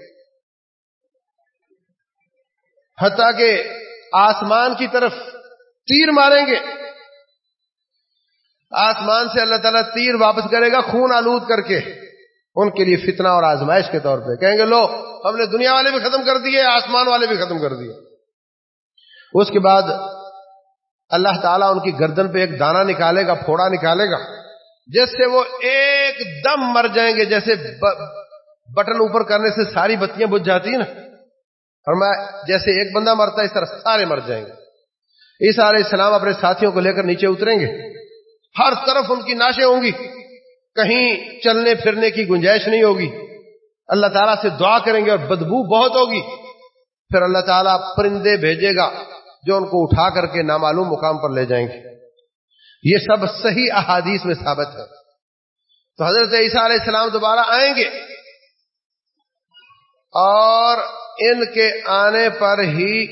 حتیٰ کہ آسمان کی طرف تیر ماریں گے۔ آسمان سے اللہ تعالیٰ تیر واپس کرے گا خون آلود کر کے۔ ان کے لیے فتنہ اور آزمائش کے طور پہ۔ کہیں گے، لو، ہم نے دنیا والے بھی ختم کر دیے آسمان والے بھی ختم کر دیے۔ اس کے بعد اللہ تعالیٰ ان کی گردن پہ ایک دانہ نکالے گا، پھوڑا نکالے گا۔ جس سے وہ ایک دم مر جائیں گے، جیسے بٹن اوپر کرنے سے ساری بتیاں بجھ جاتی ہیں نا۔ اور میں جیسے ایک بندہ مرتا ہے، اس طرح سارے مر جائیں گے۔ عیسیٰ علیہ السلام اپنے ساتھیوں کو لے کر نیچے اتریں گے۔ ہر طرف ان کی ناشیں ہوں گی۔ کہیں چلنے پھرنے کی گنجائش نہیں ہوگی۔ اللہ تعالیٰ سے دعا کریں گے اور بدبو بہت ہوگی۔ پھر اللہ تعالیٰ پرندے بھیجے گا، جو ان کو اٹھا کر کے نامعلوم مقام پر لے جائیں گے۔ یہ سب صحیح احادیث میں ثابت ہے۔ تو حضرت عیسیٰ علیہ السلام دوبارہ آئیں گے۔ اور ان کے آنے پر ہی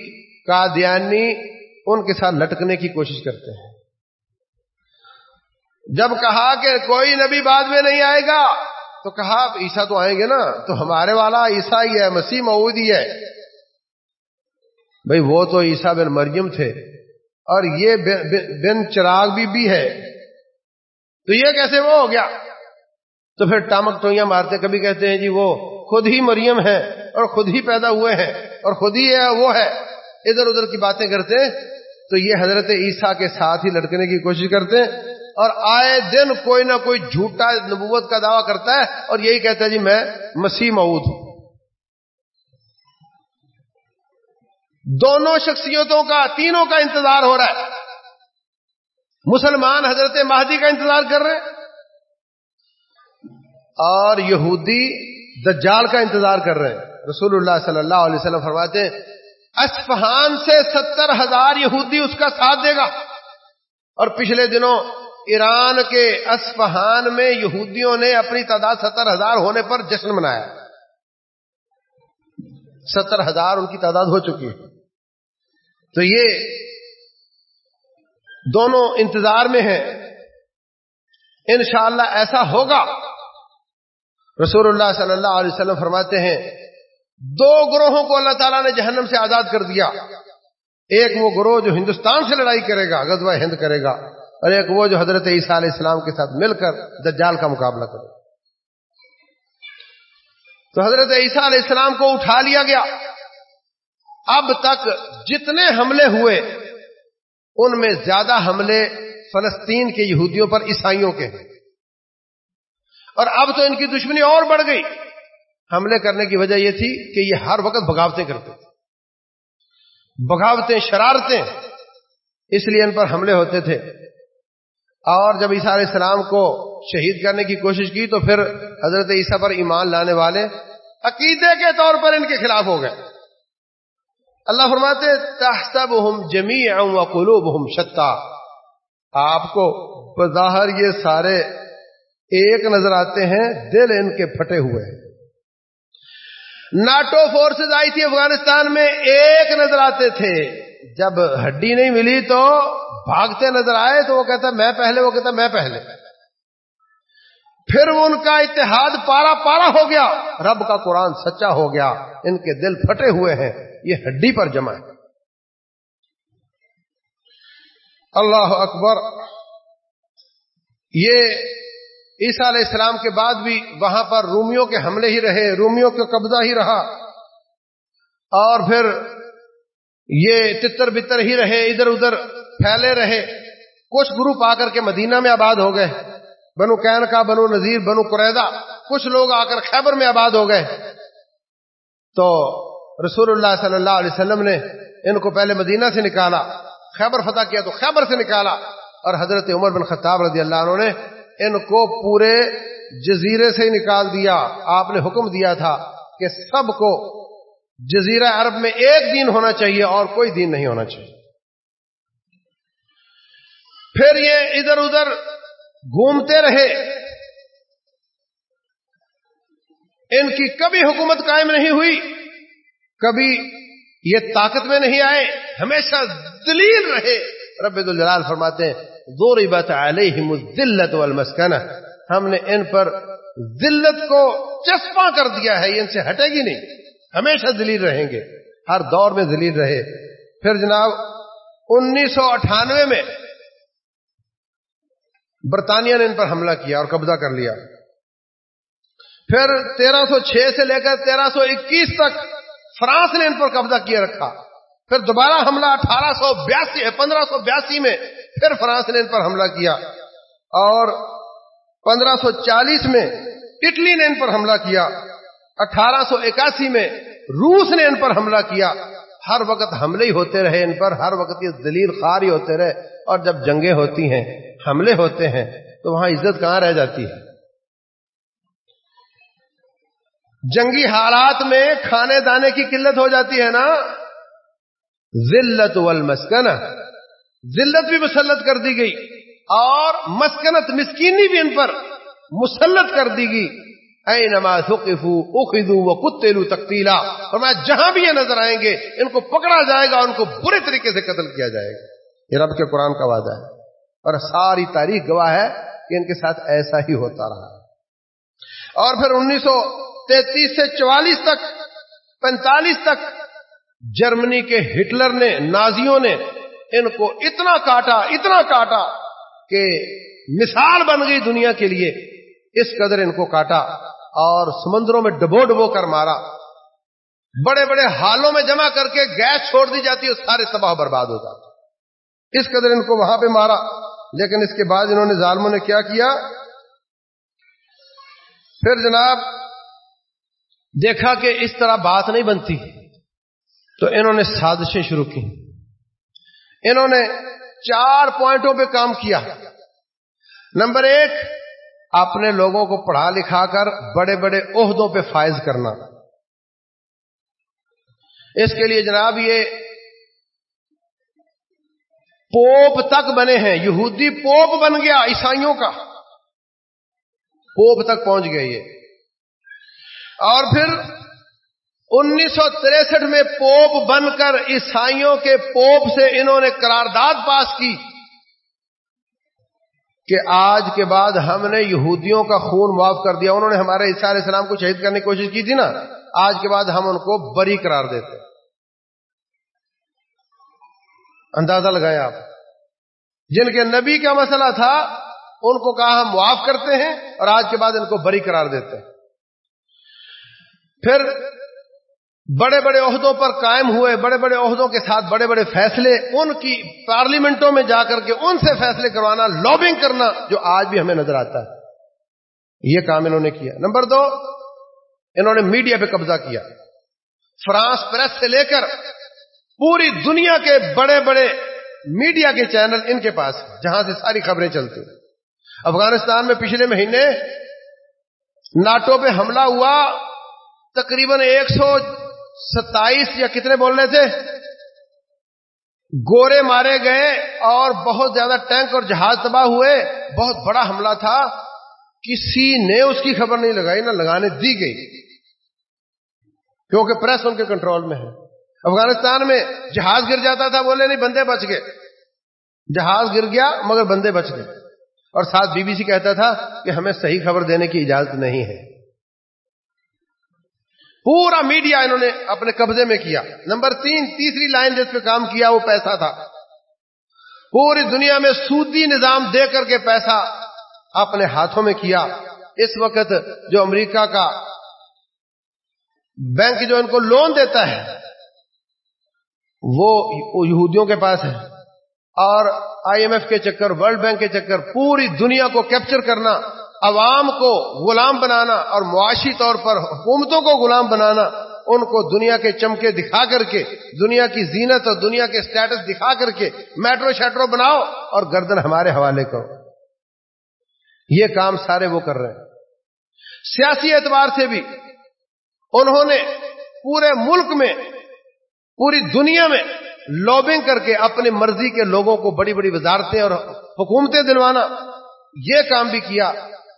قادیانی ان کے ساتھ لٹکنے کی کوشش کرتے ہیں۔ جب کہا کہ کوئی نبی بعد میں نہیں آئے گا، تو کہا عیسا تو آئیں گے نا، تو ہمارے والا عیسا ہی ہے، مسیح مودی ہے۔ بھائی وہ تو عیسا بن مریم تھے۔ اور یہ بن چراغ بھی بھی ہے۔ تو یہ کیسے وہ ہو گیا؟ تو پھر ٹامک ٹوئیاں مارتے، کبھی کہتے ہیں جی وہ خود ہی مریم ہے اور خود ہی پیدا ہوئے ہیں اور خود ہی ہے وہ ہے۔ ادھر ادھر کی باتیں کرتے، تو یہ حضرت عیسیٰ کے ساتھ ہی لٹکنے کی کوشش کرتے اور آئے دن کوئی نہ کوئی جھوٹا نبوت کا دعویٰ کرتا ہے اور یہی کہتا ہے جی میں مسیح مود ہوں۔ دونوں شخصیتوں کا، تینوں کا انتظار ہو رہا ہے۔ مسلمان حضرت مہدی کا انتظار کر رہے ہیں۔ اور یہودی دجال کا انتظار کر رہے ہیں۔ رسول اللہ صلی اللہ علیہ وسلم فرماتے ہیں اسفہان سے ستر ہزار یہودی اس کا ساتھ دے گا۔ اور پچھلے دنوں ایران کے اسفہان میں یہودیوں نے اپنی تعداد ستر ہزار ہونے پر جشن منایا۔ ستر ہزار ان کی تعداد ہو چکی ہے۔ تو یہ دونوں انتظار میں ہیں۔ انشاءاللہ ایسا ہوگا۔ رسول اللہ صلی اللہ علیہ وسلم فرماتے ہیں، دو گروہوں کو اللہ تعالیٰ نے جہنم سے آزاد کر دیا۔ ایک وہ گروہ جو ہندوستان سے لڑائی کرے گا، غزوہ ہند کرے گا، اور ایک وہ جو حضرت عیسیٰ علیہ السلام کے ساتھ مل کر دجال کا مقابلہ کرے۔ تو حضرت عیسیٰ علیہ السلام کو اٹھا لیا گیا۔ اب تک جتنے حملے ہوئے، ان میں زیادہ حملے فلسطین کے یہودیوں پر، عیسائیوں کے ہیں۔ اور اب تو ان کی دشمنی اور بڑھ گئی۔ حملے کرنے کی وجہ یہ تھی کہ یہ ہر وقت بغاوتیں کرتے تھے۔ بغاوتیں، شرارتیں اس لیے ان پر حملے ہوتے تھے۔ اور جب عیسیٰ علیہ السلام کو شہید کرنے کی کوشش کی تو پھر حضرت عیسیٰ پر ایمان لانے والے عقیدے کے طور پر ان کے خلاف ہو گئے۔ اللہ فرماتے تحسب ہم جمی ہم شتا۔ آپ کو بظاہر یہ سارے ایک نظر آتے ہیں، دل ان کے پھٹے ہوئے۔ ہیں ناٹو فورسز آئی تھی افغانستان میں، ایک نظر آتے تھے۔ جب ہڈی نہیں ملی تو بھاگتے نظر آئے تو وہ کہتا، میں پہلے، وہ کہتا، میں پہلے۔ پھر ان کا اتحاد پارا پارا ہو گیا۔ رب کا قرآن سچا ہو گیا۔ ان کے دل پھٹے ہوئے ہیں۔ یہ ہڈی پر جمع ہے۔ اللہ اکبر۔ یہ عیسیٰ علیہ السلام کے بعد بھی وہاں پر رومیوں کے حملے ہی رہے، رومیوں کا قبضہ ہی رہا۔ اور پھر یہ تتر بتر ہی رہے، ادھر ادھر پھیلے رہے۔ کچھ گروپ آ کر کے مدینہ میں آباد ہو گئے۔ بنو کین کا، بنو نذیر، بنو قریدا کچھ لوگ آ کر خیبر میں آباد ہو گئے۔ تو رسول اللہ صلی اللہ علیہ وسلم نے ان کو پہلے مدینہ سے نکالا، خیبر فتح کیا تو خیبر سے نکالا۔ اور حضرت عمر بن خطاب رضی اللہ عنہ نے ان کو پورے جزیرے سے نکال دیا۔ آپ نے حکم دیا تھا کہ سب کو جزیرہ عرب میں ایک دن ہونا چاہیے اور کوئی دن نہیں ہونا چاہیے۔ پھر یہ ادھر ادھر گھومتے رہے۔ ان کی کبھی حکومت قائم نہیں ہوئی، کبھی یہ طاقت میں نہیں آئے، ہمیشہ دلیل رہے۔ رب الجلال فرماتے ہیں، ضربت علیہم الذلت والمسکنہ۔ ہم نے ان پر ذلت کو چسپاں کر دیا ہے، یہ ان سے ہٹے گی نہیں۔ ہمیشہ ذلیل رہیں گے، ہر دور میں ذلیل رہے۔ پھر جناب انیس سو اٹھانوے میں برطانیہ نے ان پر حملہ کیا اور قبضہ کر لیا۔ پھر تیرہ سو چھ سے لے کر تیرہ سو اکیس تک فرانس نے ان پر قبضہ کیا رکھا۔ پھر دوبارہ حملہ اٹھارہ سو بیاسی پندرہ سو بیاسی میں پھر فرانس نے ان پر حملہ کیا۔ اور پندرہ سو چالیس میں اٹلی نے ان پر حملہ کیا۔ اٹھارہ سو اکاسی میں روس نے ان پر حملہ کیا۔ ہر وقت حملے ہی ہوتے رہے ان پر، ہر وقت یہ دلیل خار ہی ہوتے رہے اور جب جنگیں ہوتی ہیں حملے ہوتے ہیں تو وہاں عزت کہاں رہ جاتی ہے؟ جنگی حالات میں کھانے دانے کی قلت ہو جاتی ہے نا؟ ذلت والمسکنہ۔ ذلت بھی مسلط کر دی گئی اور مسکنت مسکینی بھی ان پر مسلط کر دی گئی۔ اے نماز اخذو و کتےلو تختیلا اور جہاں بھی یہ نظر آئیں گے، ان کو پکڑا جائے گا ان کو برے طریقے سے قتل کیا جائے گا۔ یہ رب کے قرآن کا وعدہ ہے۔ اور ساری تاریخ گواہ ہے کہ ان کے ساتھ ایسا ہی ہوتا رہا۔ اور پھر انیس سو تینتیس سے چوالیس تک، پینتالیس تک جرمنی کے ہٹلر نے، نازیوں نے ان کو اتنا کاٹا اتنا کاٹا کہ مثال بن گئی دنیا کے لیے۔ اس قدر ان کو کاٹا اور سمندروں میں ڈبو ڈبو کر مارا۔ بڑے بڑے حالوں میں جمع کر کے گیس چھوڑ دی جاتی ہے سارے تباہ برباد ہو جاتے۔ اس قدر ان کو وہاں پہ مارا۔ لیکن اس کے بعد انہوں نے ظالموں نے کیا کیا؟ پھر جناب، دیکھا کہ اس طرح بات نہیں بنتی۔ تو انہوں نے سازشیں شروع کی۔ انہوں نے چار پوائنٹوں پہ کام کیا۔ نمبر ایک، اپنے لوگوں کو پڑھا لکھا کر بڑے بڑے عہدوں پہ فائز کرنا۔ اس کے لیے جناب یہ پوپ تک بنے ہیں۔ یہودی پوپ بن گیا عیسائیوں کا۔ پوپ تک پہنچ گیا یہ۔ اور پھر انیس سو تریسٹھ میں پوپ بن کر عیسائیوں کے پوپ سے انہوں نے قرارداد پاس کی کہ آج کے بعد ہم نے یہودیوں کا خون معاف کر دیا۔ انہوں نے ہمارے عیسیٰ علیہ السلام کو شہید کرنے کی کوشش کی تھی نا۔ آج کے بعد ہم ان کو بری قرار دیتے اندازہ لگائیں آپ جن کے نبی کا مسئلہ تھا، ان کو کہا ہم معاف کرتے ہیں اور آج کے بعد ان کو بری قرار دیتے ہیں۔ پھر بڑے بڑے عہدوں پر قائم ہوئے، بڑے بڑے عہدوں کے ساتھ بڑے بڑے فیصلے، ان کی پارلیمنٹوں میں جا کر کے ان سے فیصلے کروانا لابنگ کرنا جو آج بھی ہمیں نظر آتا ہے۔ یہ کام انہوں نے کیا۔ نمبر دو، انہوں نے میڈیا پہ قبضہ کیا۔ فرانس پریس سے لے کر پوری دنیا کے بڑے بڑے میڈیا کے چینل ان کے پاس جہاں سے ساری خبریں چلتی افغانستان میں پچھلے مہینے ناٹو پہ حملہ ہوا، تقریباً ایک سو ستائیس یا کتنے بول رہے تھے؟ گورے مارے گئے اور بہت زیادہ ٹینک اور جہاز تباہ ہوئے۔ بہت بڑا حملہ تھا، کسی نے اس کی خبر نہیں لگائی، نہ لگانے دی گئی، کیونکہ پریس ان کے کنٹرول میں ہے۔ افغانستان میں جہاز گر جاتا تھا، بولے نہیں، بندے بچ گئے۔ جہاز گر گیا، مگر بندے بچ گئے۔ اور ساتھ بی بی سی کہتا تھا کہ ہمیں صحیح خبر دینے کی اجازت نہیں ہے۔ پورا میڈیا انہوں نے اپنے قبضے میں کیا۔ نمبر تین، تیسری لائن جس پہ کام کیا، وہ پیسہ تھا۔ پوری دنیا میں سودی نظام دے کر کے پیسہ اپنے ہاتھوں میں کیا۔ اس وقت جو امریکہ کا بینک جو ان کو لون دیتا ہے وہ یہودیوں کے پاس ہے۔ اور آئی ایم ایف کے چکر، ورلڈ بینک کے چکر، پوری دنیا کو کیپچر کرنا، عوام کو غلام بنانا اور معاشی طور پر حکومتوں کو غلام بنانا، ان کو دنیا کے چمکے دکھا کر کے، دنیا کی زینت اور دنیا کے سٹیٹس دکھا کر کے میٹرو شیٹرو بناؤ اور گردن ہمارے حوالے کرو۔ یہ کام سارے وہ کر رہے ہیں۔ سیاسی اعتبار سے بھی انہوں نے پورے ملک میں پوری دنیا میں لابنگ کر کے اپنی مرضی کے لوگوں کو بڑی بڑی وزارتیں اور حکومتیں دلوانا، یہ کام بھی کیا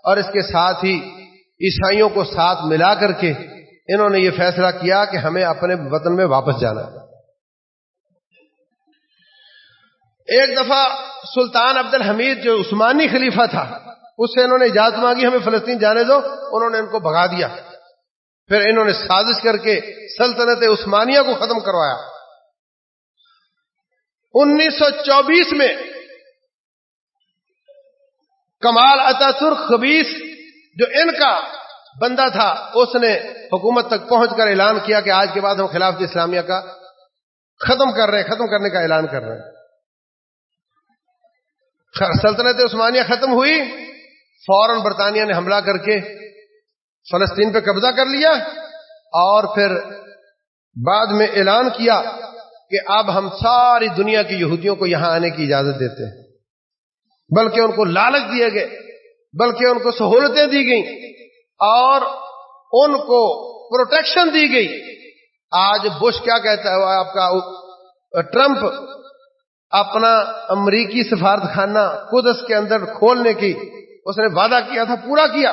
اور اس کے ساتھ ہی عیسائیوں کو ساتھ ملا کر کے انہوں نے یہ فیصلہ کیا کہ ہمیں اپنے وطن میں واپس جانا ہے۔ ایک دفعہ سلطان عبد الحمید جو عثمانی خلیفہ تھا، اس سے انہوں نے اجازت مانگی، ہمیں فلسطین جانے دو، انہوں نے ان کو بھگا دیا۔ پھر انہوں نے سازش کر کے سلطنت عثمانیہ کو ختم کروایا۔ انیس سو چوبیس میں کمال اتاتر خبیص جو ان کا بندہ تھا، اس نے حکومت تک پہنچ کر اعلان کیا کہ آج کے بعد ہم خلاف اسلامیہ کا ختم کر رہے ہیں، ختم کرنے کا اعلان کر رہے ہیں۔ سلطنت عثمانیہ ختم ہوئی، فوراً برطانیہ نے حملہ کر کے فلسطین پہ قبضہ کر لیا اور پھر بعد میں اعلان کیا کہ اب ہم ساری دنیا کی یہودیوں کو یہاں آنے کی اجازت دیتے ہیں۔ بلکہ ان کو لالچ دیے گئے، بلکہ ان کو سہولتیں دی گئیں اور ان کو پروٹیکشن دی گئی۔ آج بش کیا کہتا ہے آپ کا ٹرمپ اپنا امریکی سفارت خانہ قدس کے اندر کھولنے کی، اس نے وعدہ کیا تھا، پورا کیا۔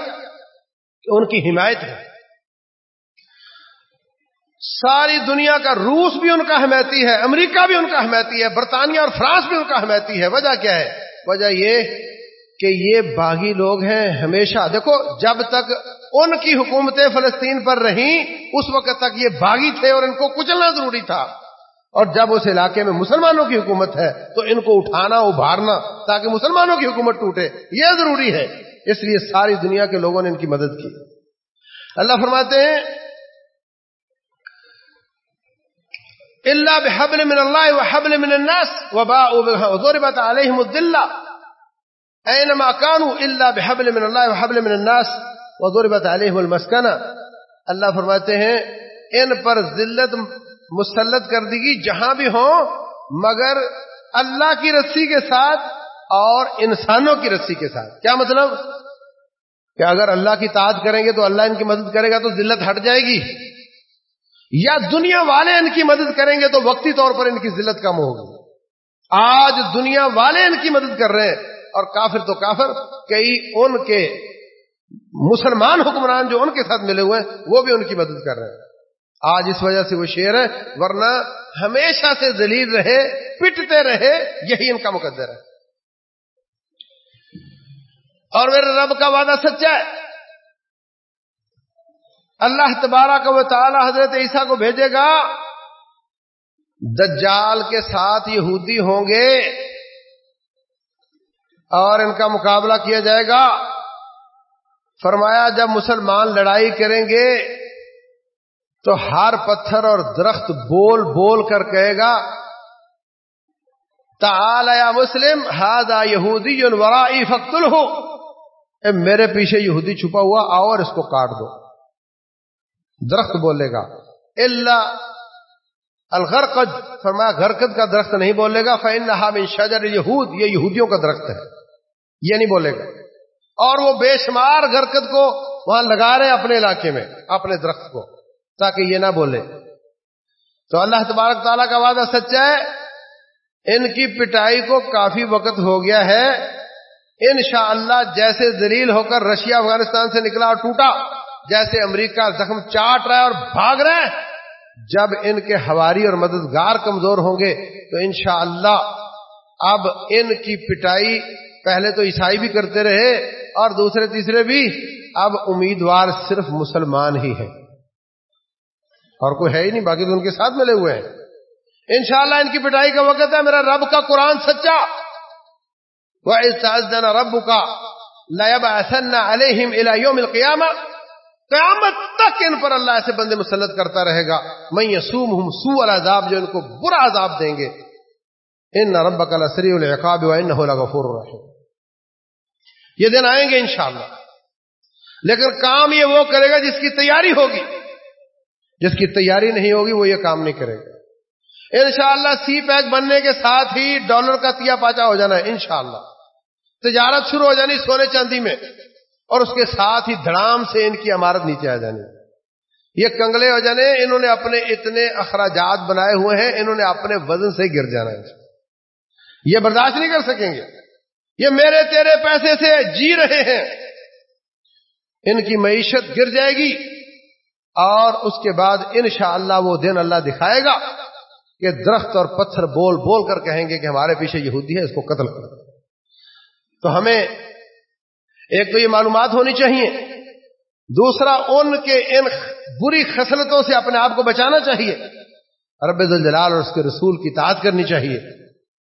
کہ ان کی حمایت ہے۔ ساری دنیا کا روس بھی ان کا حمایتی ہے، امریکہ بھی ان کا حمایتی ہے، برطانیہ اور فرانس بھی ان کا حمایتی ہے۔ وجہ کیا ہے؟ وجہ یہ کہ یہ باغی لوگ ہیں ہمیشہ۔ دیکھو، جب تک ان کی حکومتیں فلسطین پر رہیں، اس وقت تک یہ باغی تھے اور ان کو کچلنا ضروری تھا۔ اور جب اس علاقے میں مسلمانوں کی حکومت ہے، تو ان کو اٹھانا، ابھارنا تاکہ مسلمانوں کی حکومت ٹوٹے، یہ ضروری ہے۔ اس لیے ساری دنیا کے لوگوں نے ان کی مدد کی۔ اللہ فرماتے ہیں اللہ بحبل من اللہ وحبل من الناس وباءوا وضربت عليهم الذلة اينما كانوا الا بحبل من اللہ وحبل من الناس وضربت عليهم المسكنة اللہ فرماتے ہیں، ان پر ذلت مسلط کر دی گی جہاں بھی ہوں، مگر اللہ کی رسی کے ساتھ اور انسانوں کی رسی کے ساتھ۔ کیا مطلب؟ کہ اگر اللہ کی تعداد کریں گے تو اللہ ان کی مدد کرے گا تو ذلت ہٹ جائے گی۔ یا دنیا والے ان کی مدد کریں گے تو وقتی طور پر ان کی ذلت کم ہوگی۔ آج دنیا والے ان کی مدد کر رہے ہیں اور کافر تو کافر، کئی ان کے مسلمان حکمران جو ان کے ساتھ ملے ہوئے ہیں، وہ بھی ان کی مدد کر رہے ہیں۔ آج اس وجہ سے وہ شیر ہے، ورنہ ہمیشہ سے دلیل رہے، پٹتے رہے، یہی ان کا مقدر ہے۔ اور میرے رب کا وعدہ سچا ہے۔ اللہ تبارہ کا وہ تعالی حضرت عیسیٰ کو بھیجے گا۔ دجال کے ساتھ یہودی ہوں گے اور ان کا مقابلہ کیا جائے گا۔ فرمایا، جب مسلمان لڑائی کریں گے تو ہر پتھر اور درخت بول بول کر کہے گا تعال یا مسلم ہاد یہودی ورائی فخت ہو اے میرے پیچھے یہودی چھپا ہوا، آؤ اور اس کو کاٹ دو۔ درخت بولے گا۔ اللہ الغرقد فرمایا گھرکد کا درخت نہیں بولے گا فین من شجر یہود یہ یہودیوں کا درخت ہے۔ یہ نہیں بولے گا۔ اور وہ بے شمار گھرکد کو وہاں لگا رہے اپنے علاقے میں، اپنے درخت کو، تاکہ یہ نہ بولے۔ تو اللہ تبارک تعالیٰ کا وعدہ سچا ہے، ان کی پٹائی کو کافی وقت ہو گیا ہے۔ انشاءاللہ جیسے دلیل ہو کر رشیا افغانستان سے نکلا اور ٹوٹا، جیسے امریکہ زخم چاٹ رہا ہے اور بھاگ رہا ہے، جب ان کے ہواری اور مددگار کمزور ہوں گے تو انشاءاللہ اب ان کی پٹائی پہلے تو عیسائی بھی کرتے رہے اور دوسرے تیسرے بھی، اب امیدوار صرف مسلمان ہی ہے اور کوئی ہے ہی نہیں، باقی تو ان کے ساتھ ملے ہوئے ہیں۔ انشاءاللہ ان کی پٹائی کا وقت ہے، میرا رب کا قرآن سچا۔ وہ دینا رب کا لب احسن علیہم الہیوم قیامت تک ان پر اللہ ایسے بندے مسلط کرتا رہے گا۔ میں یسوم ہوں سو العذاب جو ان کو برا عذاب دیں گے۔ ان رب کا لسری العقاب غفور الرحیم یہ دن آئیں گے انشاءاللہ۔ لیکن کام یہ وہ کرے گا جس کی تیاری ہوگی۔ جس کی تیاری نہیں ہوگی وہ یہ کام نہیں کرے گا۔ انشاءاللہ سی پیک بننے کے ساتھ ہی ڈالر کا تیا پاچا ہو جانا ہے، انشاءاللہ۔ تجارت شروع ہو جانی سونے چاندی میں اور اس کے ساتھ ہی دھڑام سے ان کی عمارت نیچے آ جانی۔ یہ کنگلے ہو جانے، انہوں نے اپنے اتنے اخراجات بنائے ہوئے ہیں، انہوں نے اپنے وزن سے گر جانا ہے۔ یہ برداشت نہیں کر سکیں گے۔ یہ میرے تیرے پیسے سے جی رہے ہیں۔ ان کی معیشت گر جائے گی اور اس کے بعد انشاءاللہ وہ دن اللہ دکھائے گا کہ درخت اور پتھر بول بول کر کہیں گے کہ ہمارے پیچھے یہودی ہے، اس کو قتل کر تو ہمیں ایک تو یہ معلومات ہونی چاہیے، دوسرا ان کے ان بری خصلتوں سے اپنے آپ کو بچانا چاہیے، رب الجلال اور اس کے رسول کی تعداد کرنی چاہیے۔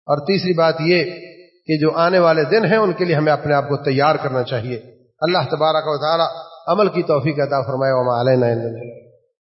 اور تیسری بات یہ کہ جو آنے والے دن ہیں، ان کے لیے ہمیں اپنے آپ کو تیار کرنا چاہیے۔ اللہ تبارک و تعالی عمل کی توفیق عطا فرمائے، وما علینا